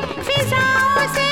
फिजाओं से